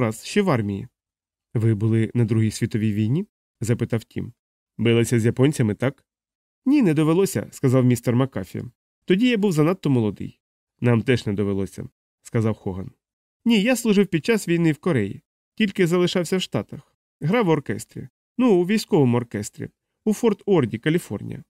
раз ще в армії. Ви були на Другій світовій війні? запитав Тім. Билися з японцями, так? Ні, не довелося, сказав містер Макафі. Тоді я був занадто молодий. Нам теж не довелося, сказав Хоган. Ні, я служив під час війни в Кореї, тільки залишався в Штатах. Грав в оркестрі. Ну, у військовому оркестрі, у Форт Орді, Каліфорнія.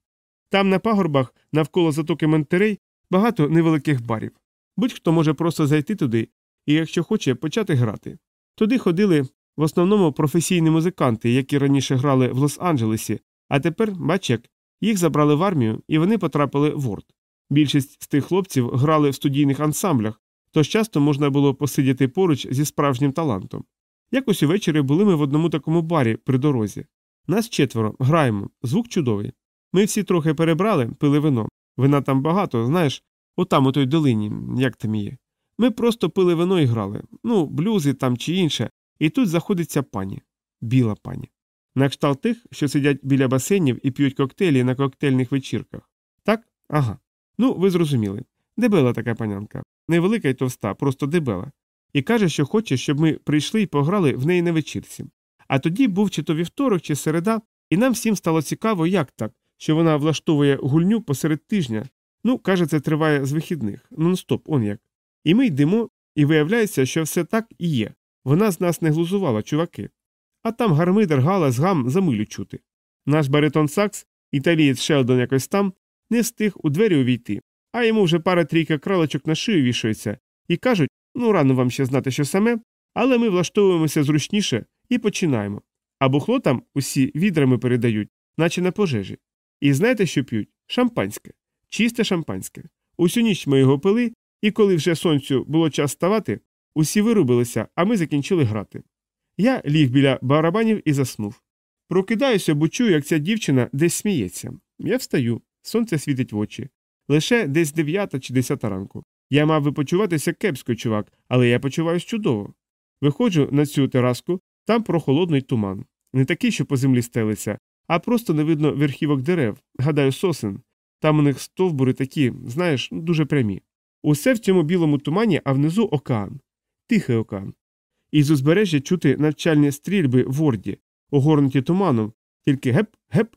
Там на пагорбах навколо затоки Монтерей багато невеликих барів. Будь-хто може просто зайти туди і, якщо хоче, почати грати. Туди ходили в основному професійні музиканти, які раніше грали в Лос-Анджелесі, а тепер, бач як, їх забрали в армію і вони потрапили в Орд. Більшість з тих хлопців грали в студійних ансамблях, тож часто можна було посидіти поруч зі справжнім талантом. Якось увечері були ми в одному такому барі при дорозі. Нас четверо, граємо, звук чудовий. Ми всі трохи перебрали, пили вино. Вина там багато, знаєш, отам у той долині, як там є. Ми просто пили вино і грали. Ну, блюзи там чи інше, і тут заходиться пані. Біла пані. На кшталт тих, що сидять біля басейнів і п'ють коктейлі на коктейльних вечірках. Так? Ага. Ну, ви зрозуміли. Дебела така панянка. Невелика й товста, просто дебела. І каже, що хоче, щоб ми прийшли і пограли в неї на вечірці. А тоді був чи то вівторок, чи середа, і нам всім стало цікаво, як так, що вона влаштовує гульню посеред тижня. Ну, каже, це триває з вихідних, нон-стоп, он як. І ми йдемо, і виявляється, що все так і є. Вона з нас не глузувала, чуваки. А там гармидер, галас, гам за милю чути. Наш баритон Сакс, італієць Шелдон якось там, не встиг у двері увійти, а йому вже пара трійка кралечок на шию вішується, і кажуть ну рано вам ще знати, що саме, але ми влаштовуємося зручніше і починаємо. А бухло там усі відрами передають, наче на пожежі. І знаєте, що п'ють? Шампанське, чисте шампанське. Усю ніч ми його пили, і коли вже сонцю було час ставати, усі вирубилися, а ми закінчили грати. Я ліг біля барабанів і заснув. Прокидаюся, бо чую, як ця дівчина десь сміється. Я встаю, сонце світить в очі. Лише десь дев'ята чи десята ранку. Я мав би почуватися кепсько, чувак, але я почуваюся чудово. Виходжу на цю тераску, там прохолодний туман. Не такий, що по землі стелиться, а просто не видно верхівок дерев, гадаю, сосен. Там у них стовбури такі, знаєш, дуже прямі. Усе в цьому білому тумані, а внизу океан. Тихий океан. Із узбережжя чути навчальні стрільби в Орді, огорнуті туманом, тільки геп, геп.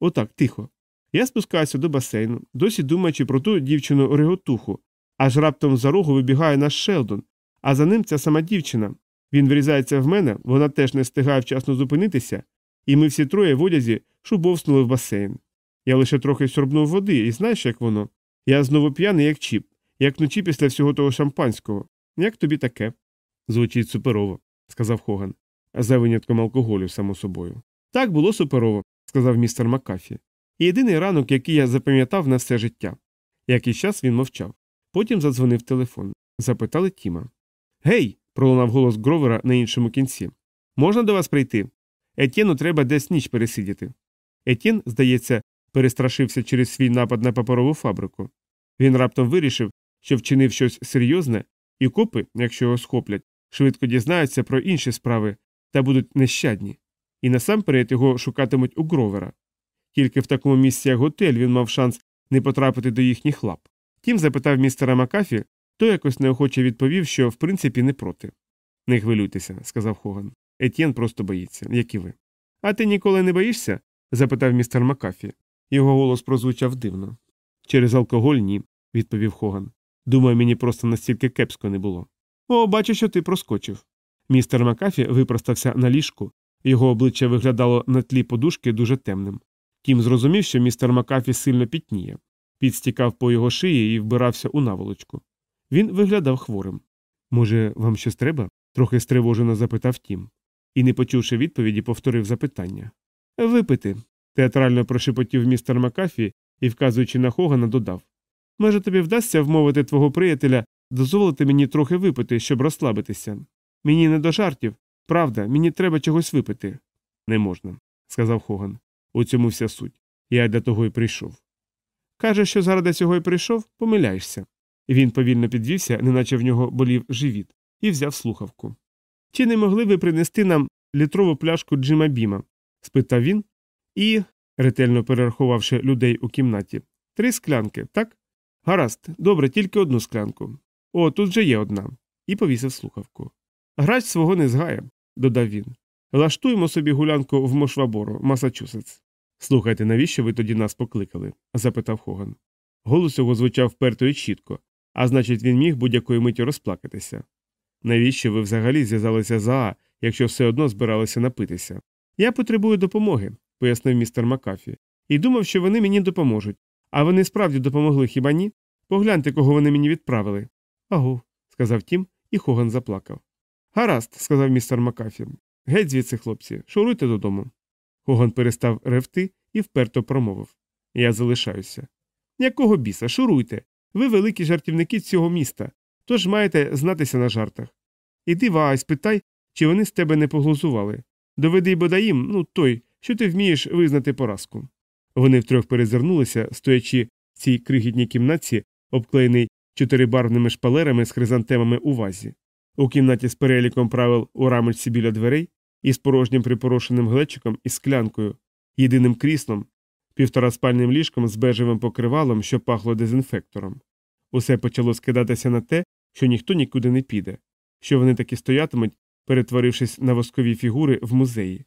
Отак, тихо. Я спускаюся до басейну, досі думаючи про ту дівчину реготуху, аж раптом за рогу вибігає наш Шелдон, а за ним ця сама дівчина. Він врізається в мене, вона теж не встигає вчасно зупинитися, і ми всі троє в одязі шубовснули в басейн. Я лише трохи сьорбнув води, і знаєш, як воно? Я знову п'яний, як чіп, як вночі після всього того шампанського. Як тобі таке? Звучить суперово, сказав Хоган, за винятком алкоголю, само собою. Так було суперово, сказав містер Маккафі. І єдиний ранок, який я запам'ятав на все життя. Якийсь час він мовчав. Потім задзвонив телефон. Запитали Тіма. Гей. пролунав голос Гровера на іншому кінці. Можна до вас прийти? Етєну треба десь ніч пересидіти. Етєн, здається, перестрашився через свій напад на паперову фабрику. Він раптом вирішив, що вчинив щось серйозне, і копи, якщо його схоплять, швидко дізнаються про інші справи та будуть нещадні. І насамперед його шукатимуть у Гровера. Тільки в такому місці, як готель, він мав шанс не потрапити до їхніх лап. Тім запитав містера Макафі, той якось неохоче відповів, що в принципі не проти. Не хвилюйтеся, сказав Хоган. Етьєн просто боїться, як і ви. А ти ніколи не боїшся? запитав містер Макафі. Його голос прозвучав дивно. Через алкоголь ні, відповів Хоган. Думаю, мені просто настільки кепсько не було. О, бачу, що ти проскочив. Містер Макафі випростався на ліжку, його обличчя виглядало на тлі подушки дуже темним. Тім зрозумів, що містер Макафі сильно пітніє, підстікав по його шиї і вбирався у наволочку. Він виглядав хворим. Може, вам щось треба? трохи стривожено запитав Тім. І, не почувши відповіді, повторив запитання. Випити. театрально прошепотів містер Макафі і, вказуючи на Хогана, додав Може, тобі вдасться вмовити твого приятеля дозволити мені трохи випити, щоб розслабитися. Мені не до жартів, правда, мені треба чогось випити. Не можна, сказав Хоган. У цьому вся суть. Я для того й прийшов. Каже, що заради цього й прийшов, помиляєшся. Він повільно підвівся, неначе в нього болів живіт, і взяв слухавку. Чи не могли ви принести нам літрову пляшку Джима Біма? спитав він і, ретельно перерахувавши людей у кімнаті, три склянки, так? Гаразд, добре, тільки одну склянку. О, тут же є одна. І повісив слухавку. Грач свого не згає, додав він. Влаштуємо собі гулянку в Мошваборо, Масачусетс. Слухайте, навіщо ви тоді нас покликали? запитав Хоган. Голос його звучав вперто і чітко, а значить, він міг будь-якої миті розплакатися. Навіщо ви взагалі зв'язалися за А, якщо все одно збиралися напитися? Я потребую допомоги, пояснив містер Макафі, і думав, що вони мені допоможуть. А вони справді допомогли хіба ні? Погляньте, кого вони мені відправили. Агу, сказав Тім, і Хоган заплакав. Гаразд, сказав містер Макафі. Геть звідси, хлопці, шуруйте додому. Хоган перестав ревти і вперто промовив Я залишаюся. Якого біса, шуруйте. Ви великі жартівники цього міста, тож маєте знатися на жартах. Іди вай, спитай, чи вони з тебе не поглузували. Доведи бодай їм, ну той, що ти вмієш визнати поразку. Вони втрьох перезирнулися, стоячи в цій крихітній кімнатці, обклеєній чотирибарвними шпалерами з хризантемами у вазі. У кімнаті з переліком правил у рамочці біля дверей, із порожнім припорошеним глечиком і склянкою, єдиним кріслом, півтораспальним ліжком з бежевим покривалом, що пахло дезінфектором. Усе почало скидатися на те, що ніхто нікуди не піде, що вони таки стоятимуть, перетворившись на воскові фігури в музеї.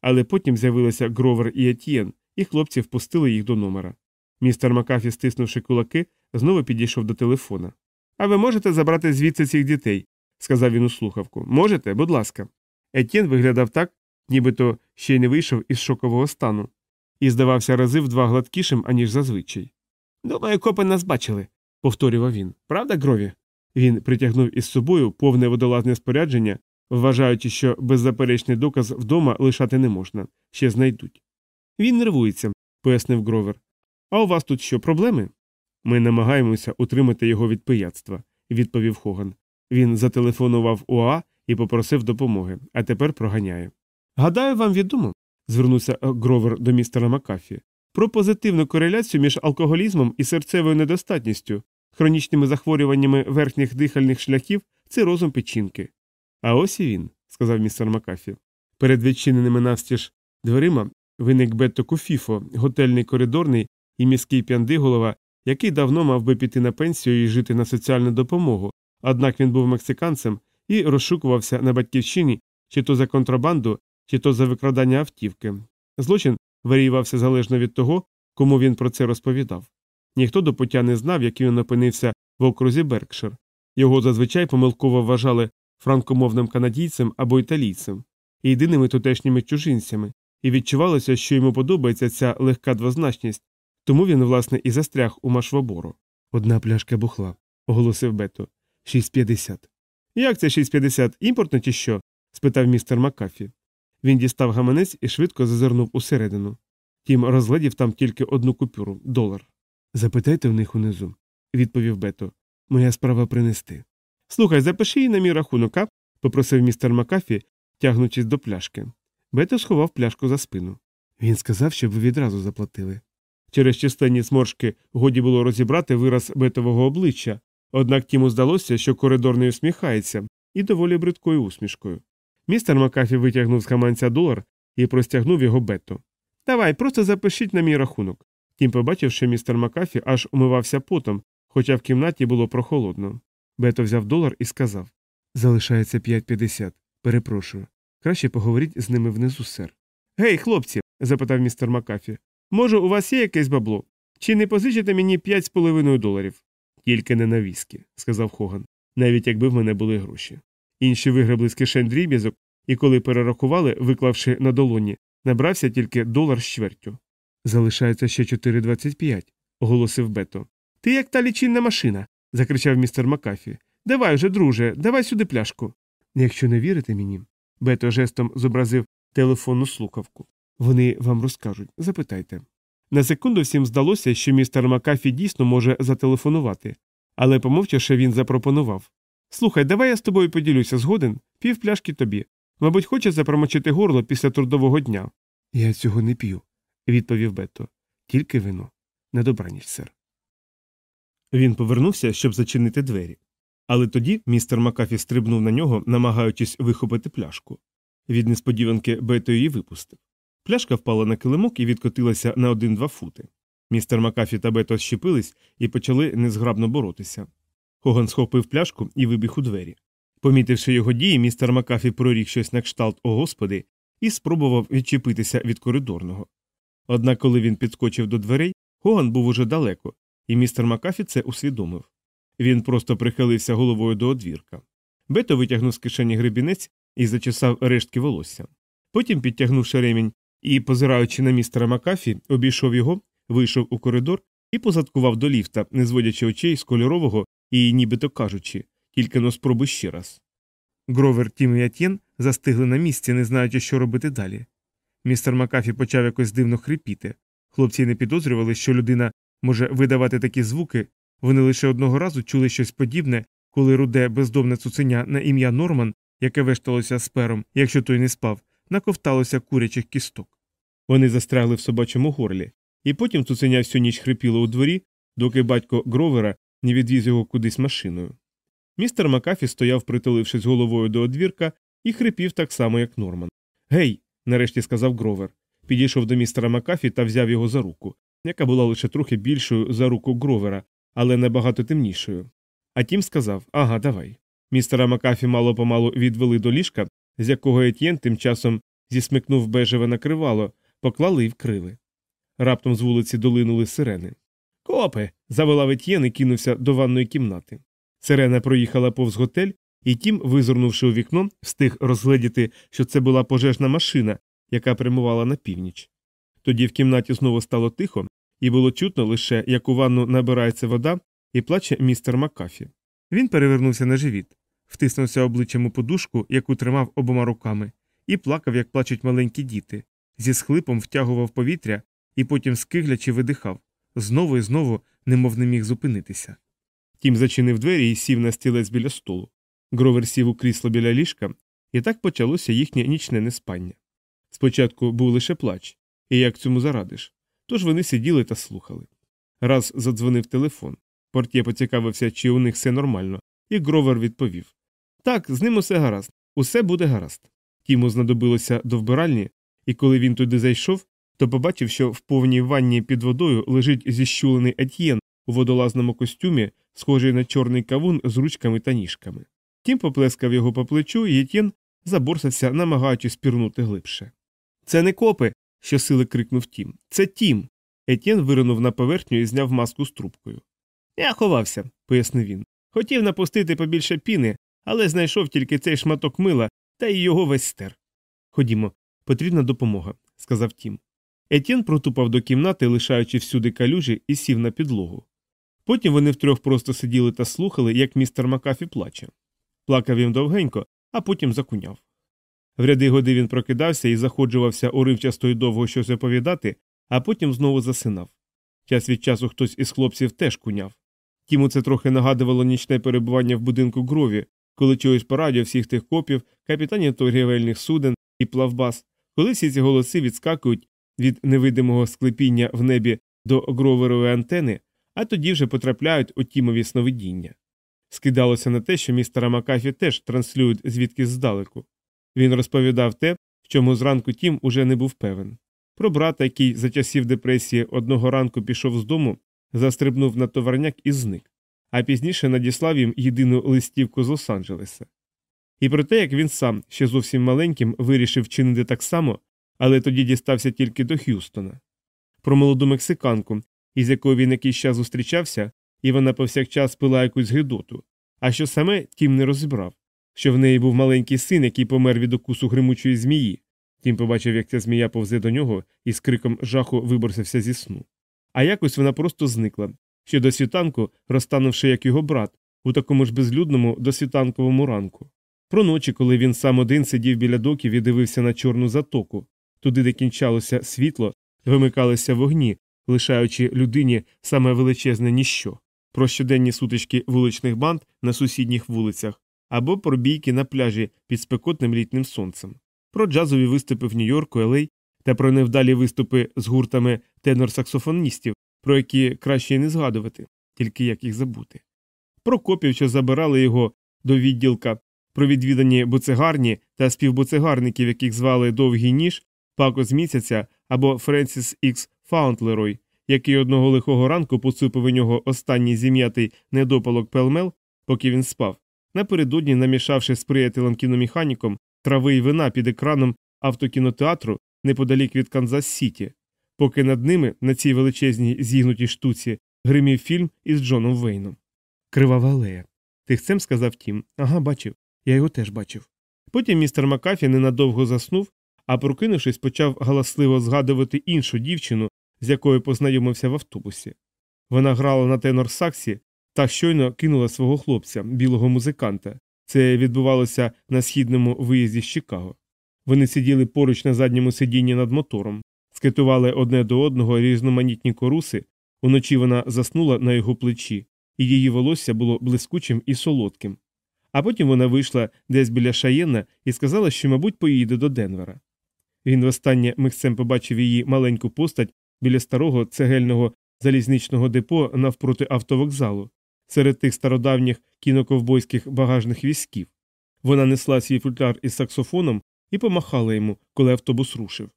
Але потім з'явилися Гровер і Етьєн, і хлопці впустили їх до номера. Містер Макафі, стиснувши кулаки, знову підійшов до телефона. А ви можете забрати звідси цих дітей, сказав він у слухавку. Можете, будь ласка. Етьєн виглядав так, нібито ще й не вийшов із шокового стану, і здавався рази в два гладкішим, аніж зазвичай. Думаю, копи нас бачили, повторював він. Правда, Грові? Він притягнув із собою повне водолазне спорядження, вважаючи, що беззаперечний доказ вдома лишати не можна, ще знайдуть. Він нервується, пояснив Гровер. А у вас тут що, проблеми? Ми намагаємося утримати його від пияцтва, відповів Хоган. Він зателефонував у АА і попросив допомоги, а тепер проганяє. Гадаю, вам відомо, звернувся Гровер до містера Макафі, про позитивну кореляцію між алкоголізмом і серцевою недостатністю, хронічними захворюваннями верхніх дихальних шляхів цирозом печінки. А ось і він, сказав містер Макафі. Перед відчиненими навстіж дверима виник Бетто Куфіфо, готельний коридорний і міський п'яндиголова, який давно мав би піти на пенсію і жити на соціальну допомогу, однак він був мексиканцем і розшукувався на батьківщині чи то за контрабанду, чи то за викрадання автівки. Злочин варіювався залежно від того, кому він про це розповідав. Ніхто до пуття не знав, який він опинився в окрузі Беркшир. Його зазвичай помилково вважали франкомовним канадійцем або італійцем, єдиними тутешніми чужинцями, і відчувалося, що йому подобається ця легка двозначність, тому він, власне, і застряг у машвабору. Одна пляшка бухла, оголосив Бето. 6,50. Як це 6,50? Імпортно чи що? спитав містер Маккафі. Він дістав гаманець і швидко зазирнув усередину. Тім розглядів там тільки одну купюру долар. Запитайте в них унизу, відповів Бето. Моя справа принести. Слухай, запиши її на мій рахунок, а? попросив містер Макафі, тягнучись до пляшки. Бето сховав пляшку за спину. Він сказав, щоб ви відразу заплатили. Через численні сморшки годі було розібрати вираз бетового обличчя, однак Тіму здалося, що коридор не усміхається, і доволі бридкою усмішкою. Містер Макафі витягнув з хаманця долар і простягнув його бето. Давай, просто запишіть на мій рахунок. Тім побачив, що містер Макафі аж умивався потом, хоча в кімнаті було прохолодно. Бето взяв долар і сказав Залишається 5,50. Перепрошую. Краще поговоріть з ними внизу, сер. Гей, хлопці. запитав містер Макафі. Може, у вас є якесь бабло? Чи не позичите мені 5,5 доларів? Тільки не на віскі, сказав Хоган, навіть якби в мене були гроші. Інші вигребли з кишень дріб'язок, і коли перерахували, виклавши на долоні, набрався тільки долар з чвертю. Залишається ще 4,25, оголосив Бето. Ти як та лічильна машина. закричав містер Макафі. Давай вже, друже, давай сюди пляшку. Якщо не вірите мені, Бето жестом зобразив телефонну слухавку. Вони вам розкажуть, запитайте. На секунду всім здалося, що містер Макафі дійсно може зателефонувати, але, помовчавши, він запропонував Слухай, давай я з тобою поділюся згоден, пів пляшки тобі. Мабуть, хоче запромочити горло після трудового дня. Я цього не п'ю, відповів Бетто. Тільки вино. На добраніч, сер. Він повернувся, щоб зачинити двері. Але тоді містер Макафі стрибнув на нього, намагаючись вихопити пляшку. Від несподіванки Бето її випустив. Пляшка впала на килимок і відкотилася на один-два фути. Містер Макафі та Бето щепились і почали незграбно боротися. Хоган схопив пляшку і вибіг у двері. Помітивши його дії, містер Макафі проріг щось на кшталт «О Господи» і спробував відчепитися від коридорного. Однак, коли він підскочив до дверей, Хоган був уже далеко, і містер Макафі це усвідомив. Він просто прихилився головою до одвірка. Бето витягнув з кишені гребінець і зачесав рештки волосся. Потім, підтягнувши ремінь і, позираючи на містера Макафі, обійшов його, вийшов у коридор і позадкував до ліфта, не зводячи очей з кольорового і, нібито кажучи, тільки но спробуй ще раз. Гровер Тім і Етьєн застигли на місці, не знаючи, що робити далі. Містер Макафі почав якось дивно хрипіти. Хлопці не підозрювали, що людина може видавати такі звуки, вони лише одного разу чули щось подібне, коли руде бездомне цуценя на ім'я Норман, яке вешталося з П'єром, якщо той не спав, наковталося курячих кісток. Вони застрягли в собачому горлі, і потім цуценя всю ніч хрипіло у дворі, доки батько Гровера не відвіз його кудись машиною. Містер Макафі стояв, притулившись головою до одвірка, і хрипів так само, як Норман. Гей, нарешті сказав Гровер. Підійшов до містера Макафі та взяв його за руку, яка була лише трохи більшою за руку Гровера, але набагато темнішою. А Тім сказав Ага, давай. Містера Макафі мало помалу відвели до ліжка, з якого Етьєн тим часом зісмикнув бежеве накривало, поклали і вкрили. Раптом з вулиці долинули сирени. Копи. завела Етьєн і кинувся до ванної кімнати. Сирена проїхала повз готель, і тім, визирнувши у вікно, встиг розгледіти, що це була пожежна машина, яка прямувала на північ. Тоді в кімнаті знову стало тихо, і було чутно лише, як у ванну набирається вода і плаче містер Макафі. Він перевернувся на живіт, втиснувся обличчям у подушку, яку тримав обома руками, і плакав, як плачуть маленькі діти, зі схлипом втягував повітря і потім скиглячи видихав, знову і знову немов не міг зупинитися. Тім зачинив двері і сів на стілець біля столу. Гровер сів у крісло біля ліжка, і так почалося їхнє нічне неспання. Спочатку був лише плач, і як цьому зарадиш. Тож вони сиділи та слухали. Раз задзвонив телефон. Портє поцікавився, чи у них все нормально, і Гровер відповів Так, з ним усе гаразд, усе буде гаразд. Тіму знадобилося до вбиральні, і коли він туди зайшов, то побачив, що в повній ванні під водою лежить зіщулений Етьєн у водолазному костюмі, схожий на чорний кавун з ручками та ніжками. Тім поплескав його по плечу, і Етьєн заборсався, намагаючись пірнути глибше. Це не копи. щосили крикнув Тім. Це Тім. Етьєн виринув на поверхню і зняв маску з трубкою. Я ховався, пояснив він. Хотів напустити побільше піни, але знайшов тільки цей шматок мила та й його весь стер. Ходімо, потрібна допомога, сказав Тім. Етьєн протупав до кімнати, лишаючи всюди калюжі, і сів на підлогу. Потім вони втрьох просто сиділи та слухали, як містер Макафі плаче. Плакав він довгенько, а потім закуняв. В ряди годи він прокидався і заходжувався уривчасто й довго щось оповідати, а потім знову засинав. Час від часу хтось із хлопців теж куняв. Тіму це трохи нагадувало нічне перебування в будинку грові, коли чогось по радіо всіх тих копів, капітанів торгівельних суден і плавбас, коли всі ці голоси відскакують від невидимого склепіння в небі до гроверової антени, а тоді вже потрапляють у тімові сновидіння. Скидалося на те, що містера Макафі теж транслюють звідки здалеку. Він розповідав те, в чому зранку Тім уже не був певен. Про брата, який за часів депресії одного ранку пішов з дому, застрибнув на товарняк і зник, а пізніше надіслав їм єдину листівку з Лос-Анджелеса. І про те, як він сам, ще зовсім маленьким, вирішив чинити так само, але тоді дістався тільки до Х'юстона. Про молоду мексиканку, із якою він якийсь час зустрічався, і вона повсякчас пила якусь гидоту, а що саме тім не розібрав, що в неї був маленький син, який помер від укусу гримучої змії. Тім побачив, як ця змія повзе до нього і з криком жаху виборсився зі сну. А якось вона просто зникла, ще до світанку, розтанувши як його брат, у такому ж безлюдному досвітанковому ранку. Про ночі, коли він сам один сидів біля доків і дивився на чорну затоку, туди, де кінчалося світло, вимикалися вогні, лишаючи людині саме величезне ніщо, про щоденні сутички вуличних банд на сусідніх вулицях або про бійки на пляжі під спекотним літнім сонцем, про джазові виступи в Нью-Йорку, Елей та про невдалі виступи з гуртами тенор-саксофоністів, про які краще не згадувати, тільки як їх забути, про копів, що забирали його до відділка, про відвідані буцегарні та співбуцегарників, яких звали Довгий ніж, Пако з місяця або Френсіс Ікс Фаунтлерой, який одного лихого ранку поцупив у нього останній зім'ятий недопалок Pall Mall, поки він спав, напередодні намішавши з приятелем кіномеханіком трави й вина під екраном автокінотеатру неподалік від Канзас Сіті, поки над ними на цій величезній зігнутій штуці гримів фільм із Джоном Вейном. Кривава алея. Тихцем сказав Тім. Ага, бачив. Я його теж бачив. Потім містер Макафі ненадовго заснув, а прокинувшись, почав галасливо згадувати іншу дівчину, з якою познайомився в автобусі. Вона грала на тенор саксі та щойно кинула свого хлопця, білого музиканта. Це відбувалося на східному виїзді з Чикаго. Вони сиділи поруч на задньому сидінні над мотором, скетували одне до одного різноманітні коруси, уночі вона заснула на його плечі, і її волосся було блискучим і солодким. А потім вона вийшла десь біля Шаєна і сказала, що, мабуть, поїде до Денвера. Він востаннє михцем побачив її маленьку постать біля старого цегельного залізничного депо навпроти автовокзалу, серед тих стародавніх кіноковбойських багажних візків. Вона несла свій футляр із саксофоном і помахала йому, коли автобус рушив.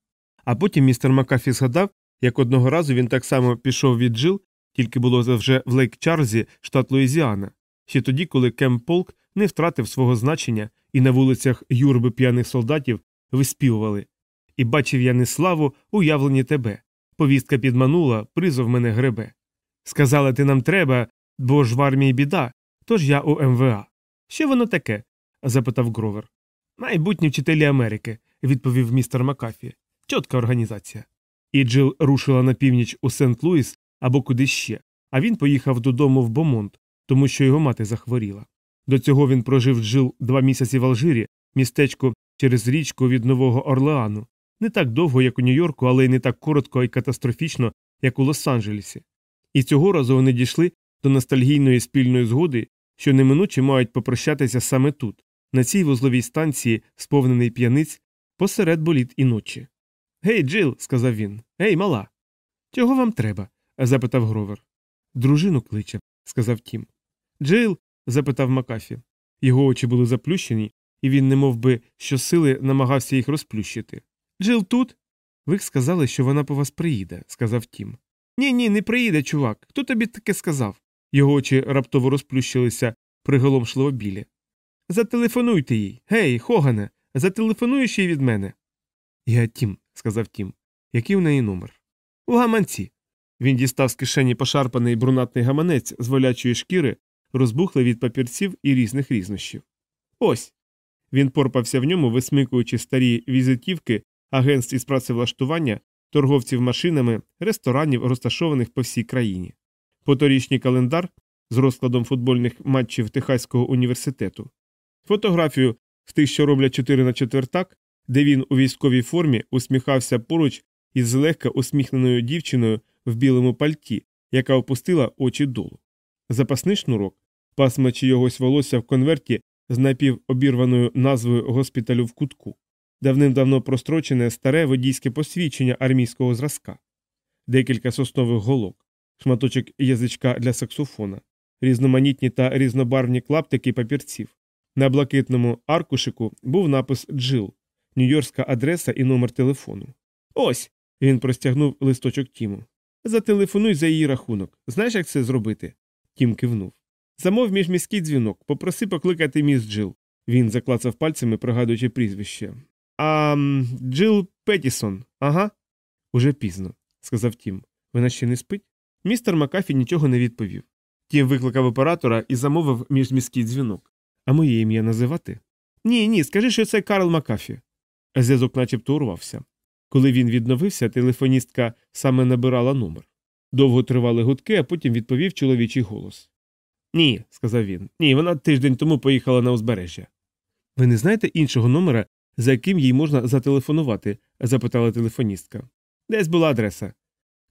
А потім містер Макафі згадав, як одного разу він так само пішов від Джил, тільки було це вже в Лейк Чарльзі, штат Луїзіана, ще тоді, коли Кемп Полк не втратив свого значення і на вулицях юрби п'яних солдатів виспівували. І бачив я не славу, уявлені тебе. Повістка підманула, призов мене гребе. Сказали, ти нам треба, бо ж в армії біда, тож я у МВА. Що воно таке? запитав Гровер. Майбутні вчителі Америки, відповів містер Макафі. Чотка організація. І Джил рушила на північ у Сент-Луіс або куди ще, а він поїхав додому в Бомонт, тому що його мати захворіла. До цього він прожив Джил два місяці в Алжирі, містечко через річку від Нового Орлеану, не так довго, як у Нью-Йорку, але й не так коротко і катастрофічно, як у Лос-Анджелесі. І цього разу вони дійшли до ностальгійної спільної згоди, що неминуче мають попрощатися саме тут, на цій вузловій станції, сповненій п'яниць, посеред боліт і ночі. Гей, Джил, сказав він. Гей, мала. Чого вам треба? запитав Гровер. Дружину кличе, сказав Тім. Джил. запитав Макафі. Його очі були заплющені, і він, немов би, щосили намагався їх розплющити. Джил тут? Ви сказали, що вона по вас приїде, сказав Тім. Ні, ні, не приїде, чувак. Хто тобі таке сказав? Його очі раптово розплющилися приголомшливо білі. Зателефонуйте їй. Гей, Хогане, зателефонуєш їй від мене. Я Тім, сказав Тім. Який у неї номер? У гаманці. Він дістав з кишені пошарпаний брунатний гаманець з волячої шкіри, розбухлий від папірців і різних різнощів. Ось. Він порпався в ньому, висмикуючи старі візитівки агентств із працевлаштування, торговців машинами, ресторанів, розташованих по всій країні. Поторічній календар з розкладом футбольних матчів Техаського університету, фотографію з тих, що роблять 4 на четвертак, де він у військовій формі усміхався поруч із злегка усміхненою дівчиною в білому пальті, яка опустила очі долу. Запасний шнурок, пасма чийогось волосся в конверті з напівобірваною назвою госпіталю в кутку, давним-давно прострочене старе водійське посвідчення армійського зразка, декілька соснових голок, шматочок язичка для саксофона, різноманітні та різнобарвні клаптики папірців. На блакитному аркушику був напис Джил, нью-йоркська адреса і номер телефону. Ось. Він простягнув листочок Тіму. Зателефонуй за її рахунок. Знаєш, як це зробити? Тім кивнув. Замов міжміський дзвінок, попроси покликати міс Джил. Він заклацав пальцями, пригадуючи прізвище. А Джил Петтісон, ага. Уже пізно, сказав Тім. Вона ще не спить? Містер Макафі нічого не відповів. Тім викликав оператора і замовив міжміський дзвінок. А моє ім'я називати? Ні, ні, скажи, що це Карл Макафі. Зв'язок начебто урвався. Коли він відновився, телефоністка саме набирала номер. Довго тривали гудки, а потім відповів чоловічий голос. Ні, сказав він. Ні, вона тиждень тому поїхала на узбережжя. Ви не знаєте іншого номера, за яким їй можна зателефонувати? запитала телефоністка. Десь була адреса.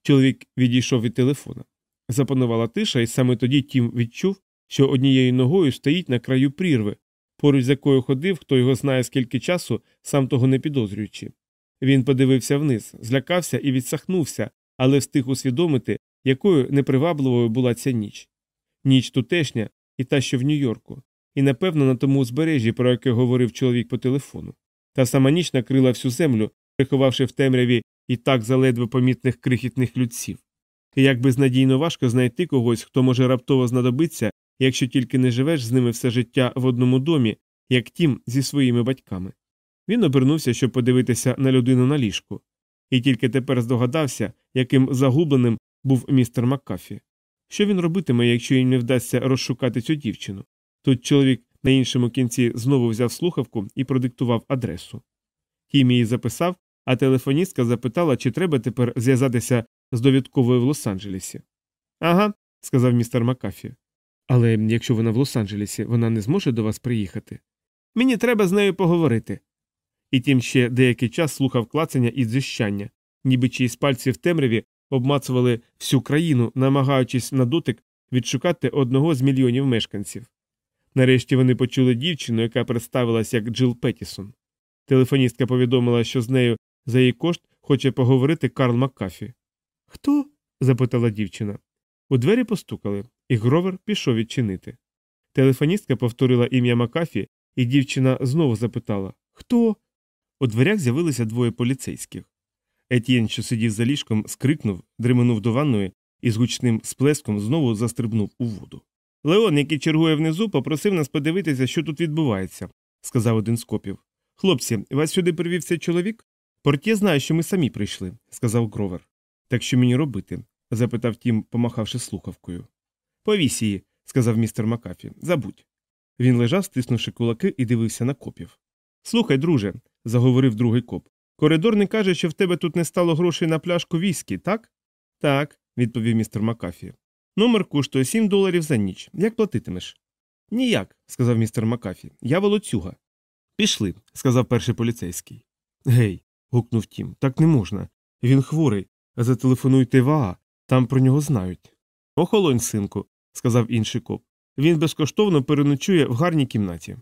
Чоловік відійшов від телефона. Запанувала тиша, і саме тоді Тім відчув, що однією ногою стоїть на краю прірви, поруч з якою ходив, хто його знає скільки часу, сам того не підозрюючи. Він подивився вниз, злякався і відсахнувся, але встиг усвідомити, якою непривабливою була ця ніч. Ніч тутешня і та, що в Нью-Йорку, і, напевно, на тому узбережжі, про яке говорив чоловік по телефону. Та сама ніч накрила всю землю, приховавши в темряві і так заледве помітних крихітних людців. І як безнадійно важко знайти когось, хто може раптово знадобитися, якщо тільки не живеш з ними все життя в одному домі, як тім зі своїми батьками. Він обернувся, щоб подивитися на людину на ліжку, і тільки тепер здогадався, яким загубленим був містер Маккафі. Що він робитиме, якщо їм не вдасться розшукати цю дівчину? Тут чоловік на іншому кінці знову взяв слухавку і продиктував адресу. Тім її записав, а телефоністка запитала, чи треба тепер зв'язатися з довідковою в Лос-Анджелесі. Ага, сказав містер Макафі. Але якщо вона в Лос-Анджелесі, вона не зможе до вас приїхати. Мені треба з нею поговорити. І тім ще деякий час слухав клацання і дзищання, ніби чиїсь пальці в темряві обмацували всю країну, намагаючись на дотик відшукати одного з мільйонів мешканців. Нарешті вони почули дівчину, яка представилась як Джил Петтісон. Телефоністка повідомила, що з нею за її кошт хоче поговорити Карл Маккафі. Хто? запитала дівчина. У двері постукали, і Гровер пішов відчинити. Телефоністка повторила ім'я Макафі, і дівчина знову запитала Хто? У дверях з'явилися двоє поліцейських. Етьєн, що сидів за ліжком, скрикнув, дременув до ванної і з гучним сплеском знову застрибнув у воду. Леон, який чергує внизу, попросив нас подивитися, що тут відбувається, сказав один з копів. Хлопці, вас сюди привів цей чоловік? Портє знає, що ми самі прийшли, сказав Гровер. Так що мені робити? запитав Тім, помахавши слухавкою. Повісь її, сказав містер Макафі. Забудь. Він лежав, стиснувши кулаки, і дивився на копів. Слухай, друже, заговорив другий коп. Портьє каже, що в тебе тут не стало грошей на пляшку віскі, так? Так, відповів містер Макафі. Номер коштує 7 доларів за ніч. Як платитимеш? Ніяк, сказав містер Макафі. Я волоцюга. Пішли, сказав перший поліцейський. Гей. гукнув тім. Так не можна. Він хворий. Зателефонуйте ВАА, там про нього знають. Охолонь, синку, сказав інший коп. Він безкоштовно переночує в гарній кімнаті.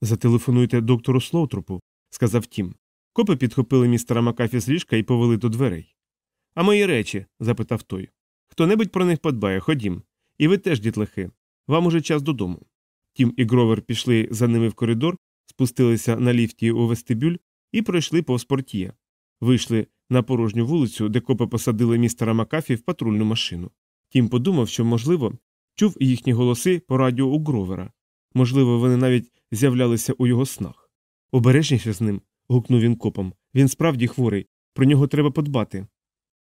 Зателефонуйте доктору Слоутрупу, сказав тім. Копи підхопили містера Макафі з ліжка і повели до дверей. А мої речі? запитав той. Хто небудь про них подбає, ходім. І ви теж, дітлахи. Вам уже час додому. Тім і Гровер пішли за ними в коридор, спустилися на ліфті у вестибюль і пройшли повз портьє. Вийшли на порожню вулицю, де копи посадили містера Макафі в патрульну машину. Тім подумав, що, можливо, чув їхні голоси по радіо у Гровера. Можливо, вони навіть з'являлися у його снах. Обережніше з ним. гукнув він копам. Він справді хворий. Про нього треба подбати.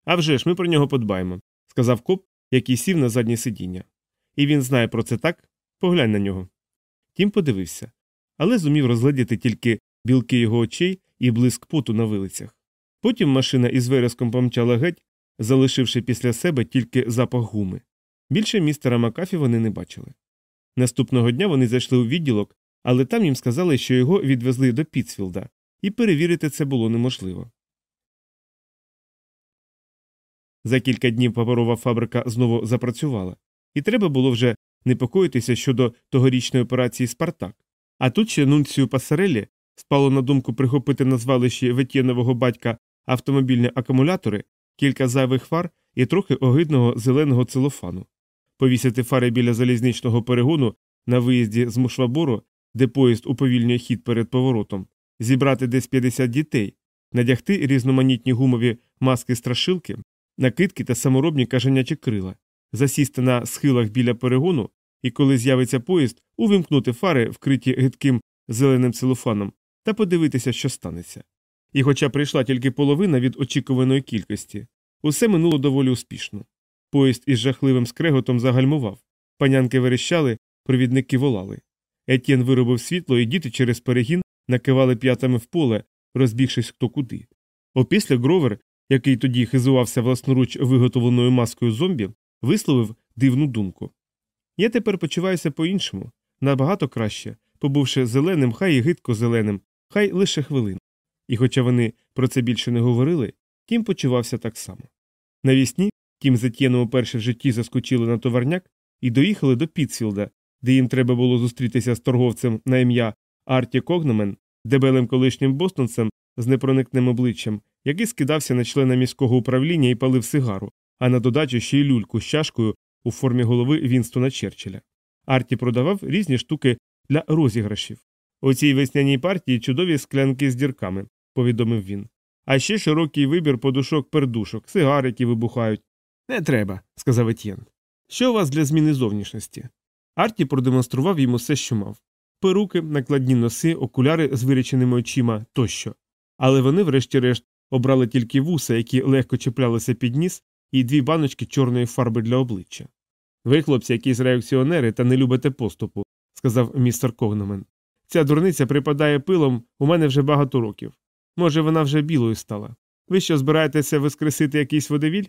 «Авжеж, ми про нього подбаємо, сказав коп, який сів на заднє сидіння. І він знає про це так? Поглянь на нього. Тім подивився, але зумів розглядіти тільки білки його очей і блиск поту на вилицях. Потім машина із вереском помчала геть, залишивши після себе тільки запах гуми. Більше містера Макафі вони не бачили. Наступного дня вони зайшли у відділок, але там їм сказали, що його відвезли до Піцфілда, і перевірити це було неможливо. За кілька днів паперова фабрика знову запрацювала, і треба було вже непокоїтися щодо тогорічної операції Спартак. А тут ще нунцію Пасарелі спало на думку прихопити на звалищі Ветєнового батька автомобільні акумулятори, кілька зайвих фар і трохи огидного зеленого целофану, повісити фари біля залізничного перегону на виїзді з Мушвабору, де поїзд уповільнює хід перед поворотом, зібрати десь 50 дітей, надягти різноманітні гумові маски страшилки, накидки та саморобні кажанячі крила, засісти на схилах біля перегону і, коли з'явиться поїзд, увімкнути фари, вкриті гидким зеленим целофаном, та подивитися, що станеться. І, хоча прийшла тільки половина від очікуваної кількості, усе минуло доволі успішно. Поїзд із жахливим скреготом загальмував, панянки верещали, провідники волали. Етьєн виробив світло, і діти через перегін накивали п'ятами в поле, розбігшись хто куди. Опісля Гровер, який тоді хизувався власноруч виготовленою маскою зомбі, висловив дивну думку. Я тепер почуваюся по-іншому, набагато краще, побувши зеленим, хай і гидко зеленим, хай лише хвилин. І хоча вони про це більше не говорили, Тім почувався так само. Навесні Тім з Етьєном уперше в житті заскочили на товарняк і доїхали до Пітсфілда, де їм треба було зустрітися з торговцем на ім'я Арті Когномен, дебелим колишнім бостонцем з непроникним обличчям, який скидався на члена міського управління і палив сигару, а на додачу ще й люльку з чашкою у формі голови Вінстона Черчилля. Арті продавав різні штуки для розіграшів. У цій весняній партії чудові склянки з дірками, повідомив він. А ще широкий вибір подушок пердушок, сигари, які вибухають. Не треба, сказав Етьєн. Що у вас для зміни зовнішності? Арті продемонстрував йому все, що мав перуки, накладні носи, окуляри з виріченими очима тощо. Але вони, врешті-решт, обрали тільки вуса, які легко чіплялися під ніс, і дві баночки чорної фарби для обличчя. Ви, хлопці, якісь реакціонери та не любите поступу, сказав містер Когномен. Ця дурниця припадає пилом у мене вже багато років. Може, вона вже білою стала. Ви що, збираєтеся воскресити якийсь водевіль?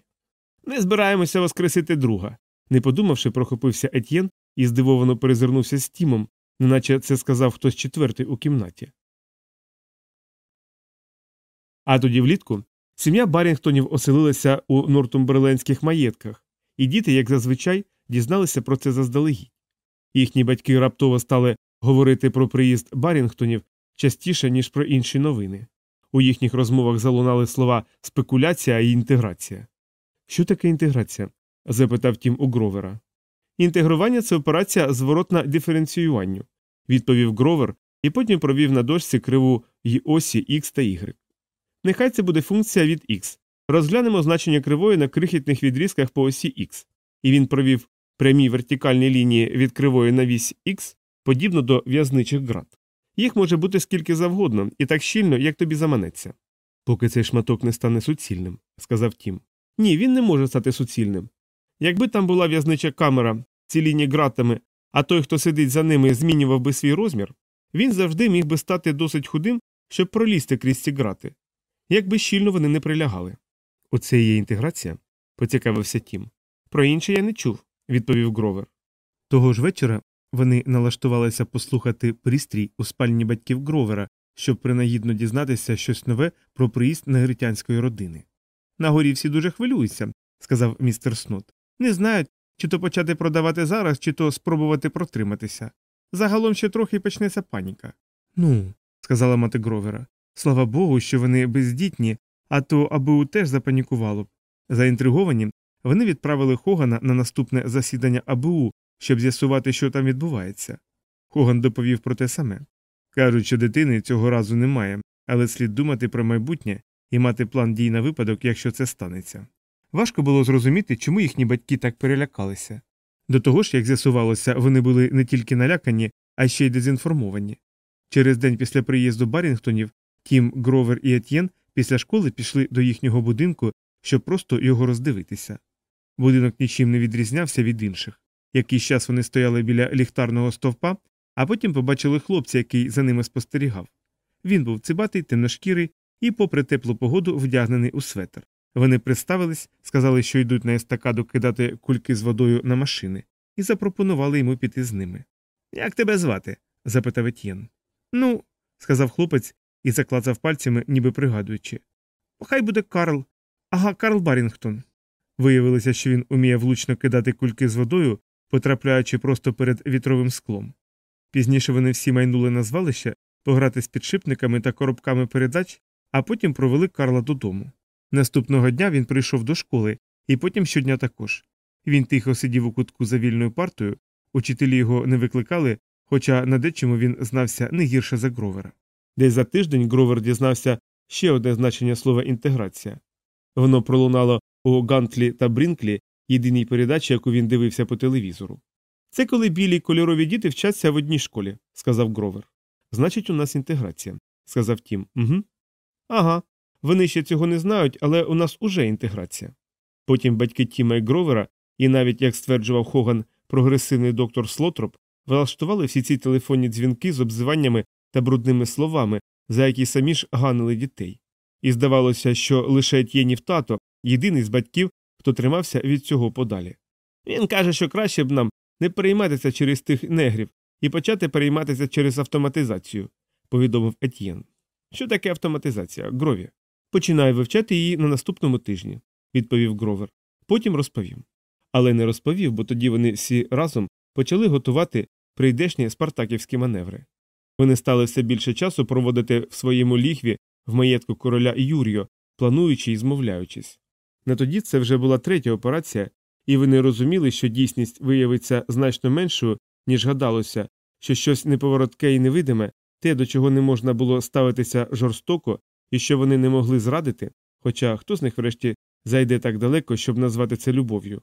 Не збираємося воскресити друга. Не подумавши, прохопився Етьєн і здивовано перезирнувся з Тімом, неначе це сказав хтось четвертий у кімнаті. А тоді влітку сім'я Барінгтонів оселилася у нортумберленських маєтках, і діти, як зазвичай, дізналися про це заздалегідь. Їхні батьки раптово стали говорити про приїзд Барінгтонів частіше, ніж про інші новини. У їхніх розмовах залунали слова спекуляція і інтеграція. Що таке інтеграція? запитав Тім у Гровера. Інтегрування це операція зворотна диференціюванню, відповів Гровер і потім провів на дошці криву й осі X та Y. Нехай це буде функція від X. Розглянемо значення кривої на крихітних відрізках по осі X. І він провів прямі вертикальні лінії від кривої на вісь X, подібно до в'язничих град. Їх може бути скільки завгодно, і так щільно, як тобі заманеться. Поки цей шматок не стане суцільним, сказав Тім. Ні, він не може стати суцільним. Якби там була в'язнича камера, ці лінії ґратами, а той, хто сидить за ними, змінював би свій розмір, він завжди міг би стати досить худим, щоб пролізти крізь ці грати, якби щільно вони не прилягали. Оце і є інтеграція? поцікавився Тім. Про інше я не чув, відповів Гровер. Того ж вечора вони налаштувалися послухати пристрій у спальні батьків Гровера, щоб принагідно дізнатися щось нове про приїзд негритянської родини. Нагорі всі дуже хвилюються, сказав містер Снот. Не знають, чи то почати продавати зараз, чи то спробувати протриматися. Загалом ще трохи почнеться паніка. Ну, сказала мати Гровера. Слава Богу, що вони бездітні, а то АБУ теж запанікувало б. Заінтриговані, вони відправили Хогана на наступне засідання АБУ, щоб з'ясувати, що там відбувається. Хоган доповів про те саме. Кажуть, що дитини цього разу немає, але слід думати про майбутнє і мати план дій на випадок, якщо це станеться. Важко було зрозуміти, чому їхні батьки так перелякалися. До того ж, як з'ясувалося, вони були не тільки налякані, а ще й дезінформовані. Через день після приїзду Барінгтонів Тім, Гровер і Етьєн після школи пішли до їхнього будинку, щоб просто його роздивитися. Будинок нічим не відрізнявся від інших. Якийсь час вони стояли біля ліхтарного стовпа, а потім побачили хлопця, який за ними спостерігав. Він був цибатий, темношкірий і, попри теплу погоду, вдягнений у светр. Вони представились, сказали, що йдуть на естакаду кидати кульки з водою на машини, і запропонували йому піти з ними. Як тебе звати? запитав Етьєн. Ну, сказав хлопець і заклацав пальцями, ніби пригадуючи. Хай буде Карл. Ага, Карл Барінгтон. Виявилося, що він уміє влучно кидати кульки з водою, потрапляючи просто перед вітровим склом. Пізніше вони всі майнули на звалище пограти з підшипниками та коробками передач, а потім провели Карла додому. Наступного дня він прийшов до школи, і потім щодня також. Він тихо сидів у кутку за вільною партою, учителі його не викликали, хоча на дечому він знався не гірше за Гровера. Десь за тиждень Гровер дізнався ще одне значення слова інтеграція. Воно пролунало у Гантлі та Брінклі, єдиній передачі, яку він дивився по телевізору. Це коли білі й кольорові діти вчаться в одній школі, сказав Гровер. Значить, у нас інтеграція, сказав Тім. Угу. Ага. Вони ще цього не знають, але у нас уже інтеграція. Потім батьки Тіма і Гровера, і навіть, як стверджував Хоган, прогресивний доктор Слотроп, влаштували всі ці телефонні дзвінки з обзиваннями та брудними словами, за які самі ж ганили дітей. І здавалося, що лише Тєнів тато єдиний з батьків, хто тримався від цього подалі. Він каже, що краще б нам не перейматися через тих негрів і почати перейматися через автоматизацію, повідомив Етьєн. Що таке автоматизація? Грове. Починаю вивчати її на наступному тижні, відповів Гровер. Потім розповім. Але не розповів, бо тоді вони всі разом почали готувати прийдешні спартаківські маневри. Вони стали все більше часу проводити в своєму лігві в маєтку короля Юріо, плануючи і змовляючись. На тоді це вже була третя операція, і вони розуміли, що дійсність виявиться значно меншою, ніж гадалося, що щось неповоротке і невидиме, те, до чого не можна було ставитися жорстоко, і що вони не могли зрадити, хоча хто з них врешті зайде так далеко, щоб назвати це любов'ю.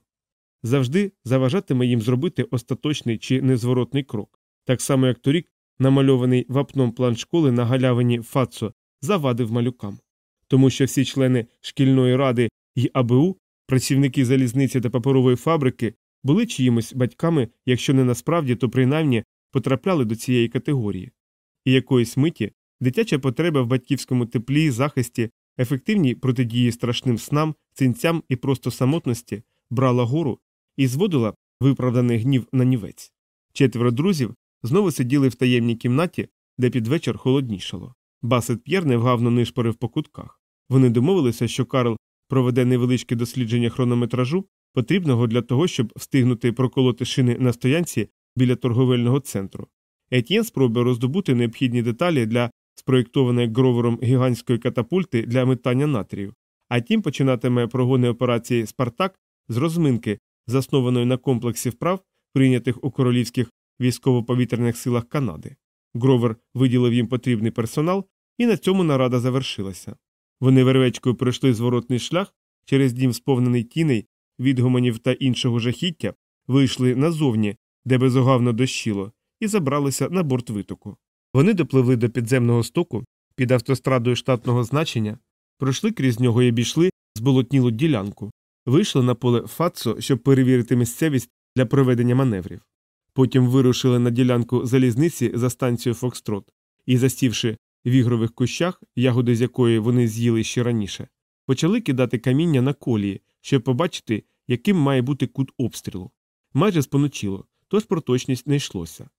завжди заважатиме їм зробити остаточний чи незворотний крок, так само як торік намальований вапном план школи на галявині Фацо завадив малюкам. Тому що всі члени шкільної ради й АБУ, працівники залізниці та паперової фабрики, були чиїмось батьками, якщо не насправді, то принаймні потрапляли до цієї категорії. І якоїсь миті дитяча потреба в батьківському теплі, захисті, ефективній протидії страшним снам, цинцям і просто самотності брала гору і зводила виправданий гнів на нівець. Четверо друзів знову сиділи в таємній кімнаті, де під вечір холоднішало. Басет П'єр невгавно нишпорив по кутках. Вони домовилися, що Карл проведе невеличке дослідження хронометражу, потрібного для того, щоб встигнути проколоти шини на стоянці біля торговельного центру. Етьєн спробує роздобути необхідні деталі для спроєктованої гровером гігантської катапульти для метання натрію, а тім починатиме прогони операції Спартак з розминки, заснованої на комплексі вправ, прийнятих у королівських військово-повітряних силах Канади. Гровер виділив їм потрібний персонал, і на цьому нарада завершилася. Вони вервечкою пройшли зворотний шлях через дім, сповнений тіней, відлунань та іншого жахіття, вийшли назовні, де безугавно дощило, і забралися на борт «Витоку». Вони допливли до підземного стоку під автострадою штатного значення, пройшли крізь нього і обійшли зболотнілу ділянку, вийшли на поле Фаццо, щоб перевірити місцевість для проведення маневрів. Потім вирушили на ділянку залізниці за станцією Фокстрот і, засівши в ігрових кущах, ягоди з якої вони з'їли ще раніше, почали кидати каміння на колії, щоб побачити, яким має бути кут обстрілу. Майже споночило, тож про точність не йшлося.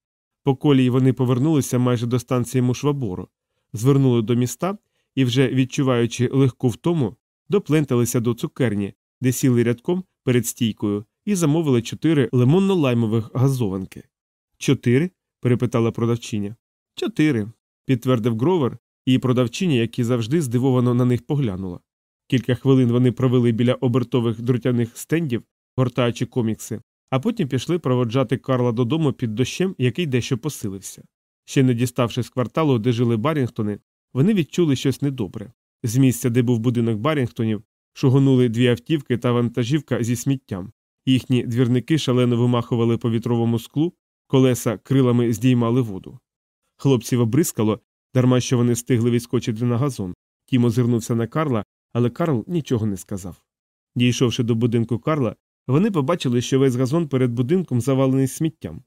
По колії вони повернулися майже до станції Мушваборо, звернули до міста і, вже відчуваючи легку втому, допленталися до цукерні, де сіли рядком перед стійкою і замовили чотири лимонно-лаймових газованки. Чотири? перепитала продавчиня. Чотири, підтвердив гровер, і продавчиня, які завжди здивовано на них поглянула. Кілька хвилин вони провели біля обертових друтяних стендів, гортаючи комікси, а потім пішли проводжати Карла додому під дощем, який дещо посилився. Ще не діставши з кварталу, де жили Барінгтони, вони відчули щось недобре. З місця, де був будинок Барінгтонів, шугонули дві автівки та вантажівка зі сміттям. Їхні двірники шалено вимахували по вітровому склу, колеса крилами здіймали воду. Хлопців обрискало, дарма що вони встигли відскочити на газон. Тім озирнувся на Карла, але Карл нічого не сказав. Дійшовши до будинку Карла, вони побачили, що весь газон перед будинком завалений сміттям.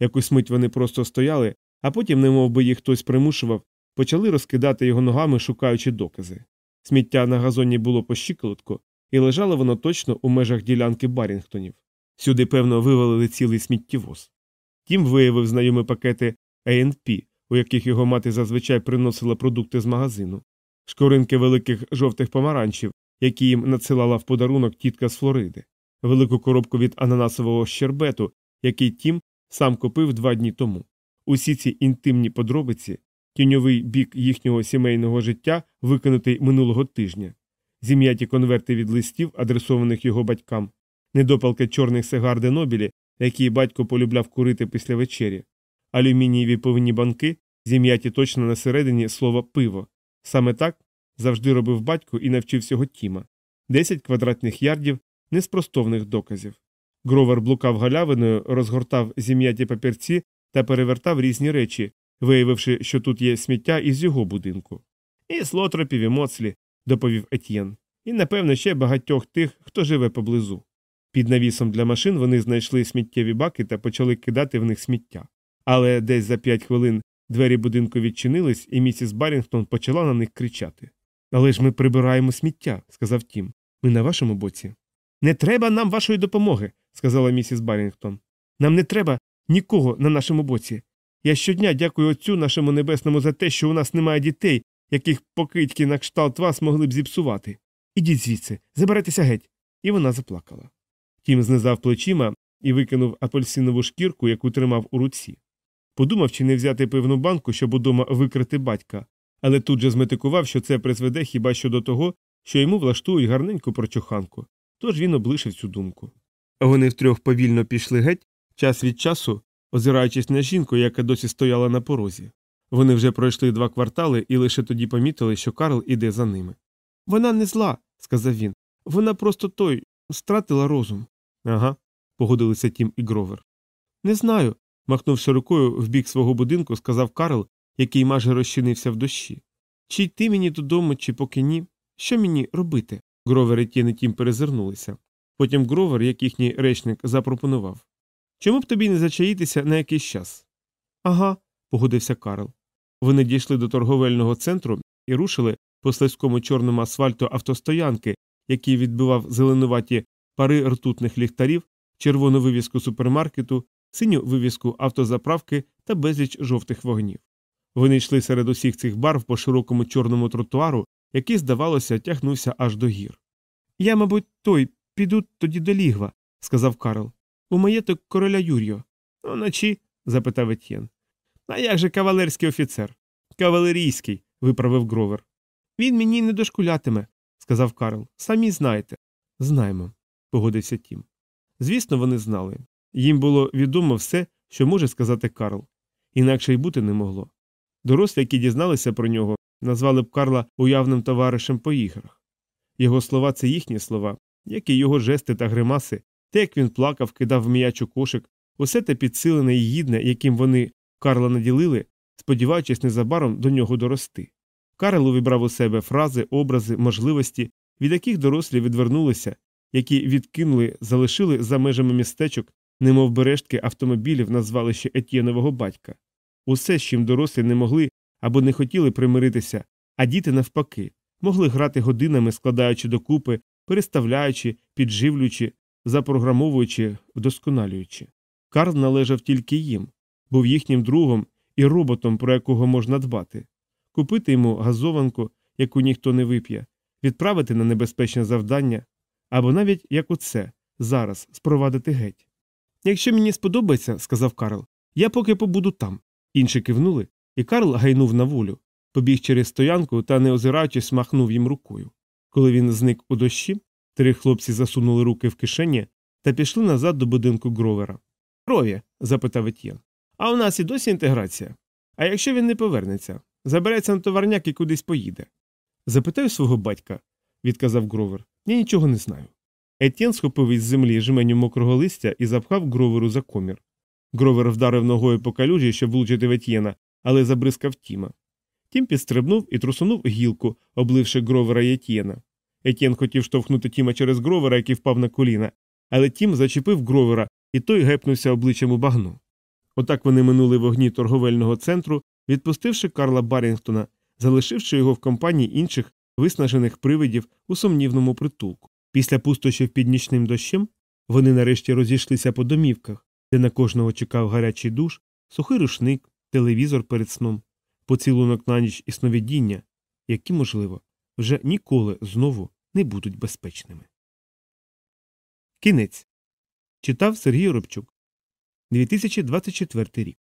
Якусь мить вони просто стояли, а потім, немов би їх хтось примушував, почали розкидати його ногами, шукаючи докази. Сміття на газоні було по щиколотку, і лежало воно точно у межах ділянки Барінгтонів. Сюди, певно, вивалили цілий сміттєвоз. Тім виявив знайомі пакети A&P, у яких його мати зазвичай приносила продукти з магазину, шкоринки великих жовтих помаранчів, які їм надсилала в подарунок тітка з Флориди, велику коробку від ананасового щербету, який Тім сам купив два дні тому. Усі ці інтимні подробиці, тіньовий бік їхнього сімейного життя, викинутий минулого тижня, зім'яті конверти від листів, адресованих його батькам, недопалки чорних сигар де Нобілі, які батько полюбляв курити після вечері, алюмінієві повинні банки, зім'яті точно на середині слова пиво. Саме так завжди робив батько і навчив цього Тіма 10 квадратних ярдів неспростовних доказів. Гровер блукав галявиною, розгортав зім'яті папірці та перевертав різні речі, виявивши, що тут є сміття із його будинку. І Слотропів і Мослі, доповів Етьєн, і, напевно, ще багатьох тих, хто живе поблизу. Під навісом для машин вони знайшли сміттєві баки та почали кидати в них сміття. Але десь за п'ять хвилин двері будинку відчинились, і місіс Барінгтон почала на них кричати. Але ж ми прибираємо сміття, сказав Тім. Ми на вашому боці. Не треба нам вашої допомоги, сказала місіс Барінгтон. Нам не треба нікого на нашому боці. Я щодня дякую отцю нашому небесному за те, що у нас немає дітей, яких покидьки на кшталт вас могли б зіпсувати. Ідіть звідси, забирайтеся геть. І вона заплакала. Тім знизав плечима і викинув апельсинову шкірку, яку тримав у руці. Подумав, чи не взяти пивну банку, щоб удома викрити батька, але тут же зметикував, що це призведе хіба що до того, що йому влаштують гарненьку прочуханку, тож він облишив цю думку. Вони втрьох повільно пішли геть, час від часу, озираючись на жінку, яка досі стояла на порозі. Вони вже пройшли два квартали і лише тоді помітили, що Карл іде за ними. Вона не зла, сказав він. Вона просто той стратила розум. Ага, погодилися Тім і Гровер. Не знаю. махнувши рукою в бік свого будинку, сказав Карл, який майже розчинився в дощі. Чи йти мені додому, чи поки ні? Що мені робити? Гровер і Тін і Тім перезирнулися. Потім Гровер, як їхній речник, запропонував. Чому б тобі не зачаїтися на якийсь час? Ага, погодився Карл. Вони дійшли до торговельного центру і рушили по слизькому чорному асфальту автостоянки, який відбивав зеленуваті пари ртутних ліхтарів, червону вивіску супермаркету, синю вивіску автозаправки та безліч жовтих вогнів. Вони йшли серед усіх цих барв по широкому чорному тротуару, який, здавалося, тягнувся аж до гір. Я, мабуть, той, піду тоді до лігва, сказав Карл. У маєток короля Юріо. Уночі? запитав Етьєн. А як же кавалерський офіцер? Кавалерійський, виправив Гровер. Він мені не дошкулятиме, сказав Карл. Самі знаєте. Знаємо, погодився Тім. Звісно, вони знали. Їм було відомо все, що може сказати Карл. Інакше й бути не могло. Дорослі, які дізналися про нього, назвали б Карла уявним товаришем по іграх. Його слова це їхні слова, як і його жести та гримаси, те, як він плакав, кидав м'яч у кошик, усе те підсилене і гідне, яким вони Карла наділили, сподіваючись незабаром до нього дорости. Карл увібрав у себе фрази, образи, можливості, від яких дорослі відвернулися, які відкинули, залишили за межами містечок, немов бережки автомобілів на звалище Етьєнового батька. Усе, з чим дорослі не могли або не хотіли примиритися, а діти, навпаки, могли грати годинами, складаючи докупи, переставляючи, підживлюючи, запрограмовуючи, вдосконалюючи. Карл належав тільки їм, був їхнім другом і роботом, про якого можна дбати, купити йому газованку, яку ніхто не вип'є, відправити на небезпечне завдання, або навіть як оце, зараз спровадити геть. Якщо мені сподобається, сказав Карл, я поки побуду там. Інші кивнули, і Карл гайнув на волю, побіг через стоянку та, не озираючись, махнув їм рукою. Коли він зник у дощі, три хлопці засунули руки в кишені та пішли назад до будинку Гровера. Грові? запитав Етьєн. А у нас і досі інтеграція. А якщо він не повернеться, забереться на товарняк і кудись поїде. Запитаю свого батька, відказав Гровер. Я нічого не знаю. Етьєн схопив із землі жменю мокрого листя і запхав Гроверу за комір. Гровер вдарив ногою по калюжі, щоб влучити Етьєна, але забризкав Тіма. Тім підстрибнув і трусунув гілку, обливши Гровера і Етьєна. Етьєн хотів штовхнути Тіма через Гровера, який впав на коліна, але Тім зачепив Гровера, і той гепнувся обличчям у багно. Отак вони минули вогні торговельного центру, відпустивши Карла Барінгтона, залишивши його в компанії інших виснажених привидів у сумнівному притулку. Після пустощів під нічним дощем вони нарешті розійшлися по домівках, де на кожного чекав гарячий душ, сухий рушник, телевізор перед сном, поцілунок на ніч і сновидіння, які, можливо, вже ніколи знову не будуть безпечними. Кінець читав Сергій Робчук 2024 рік.